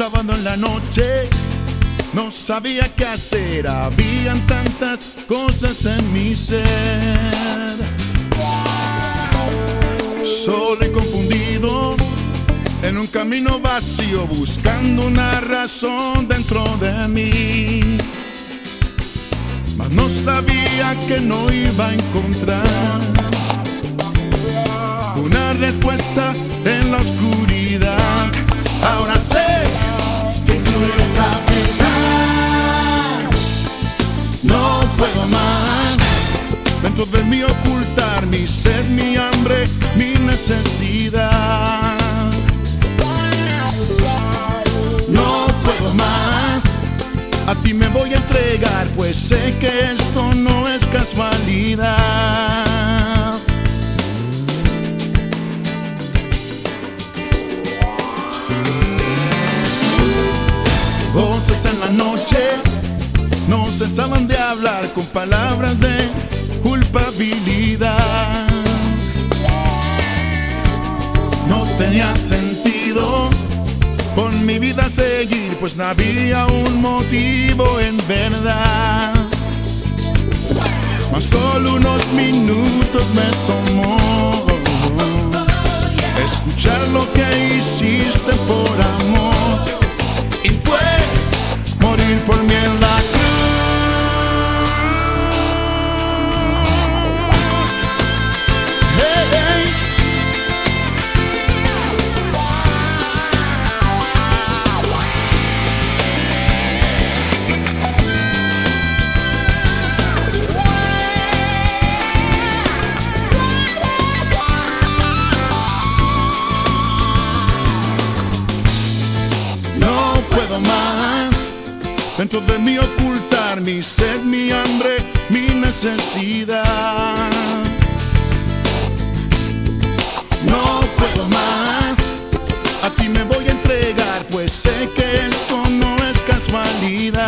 sábado en la noche no sabía qué hacer, habían tantas cosas en mi ser. Solo y confundido, en un camino vacío, buscando una razón dentro de mí. Mas no sabía que no iba a encontrar una respuesta en la oscuridad. Ahora sé que tú eres la verdad. no puedo más. Dentro de mí ocultar mi sed, mi hambre, mi necesidad. No puedo más. A ti me voy a entregar, pues sé que esto no es casualidad. Voces en la noche no cesaban de hablar con palabras de culpabilidad. No tenía sentido con mi vida seguir, pues no había un motivo en verdad. Mas solo unos minutos me tomó escuchar lo que por amor. Y fue morir por mí dentro de mí ocultar mi sed, mi hambre, mi necesidad. No puedo más, a ti me voy a entregar, pues sé que esto no es casualidad.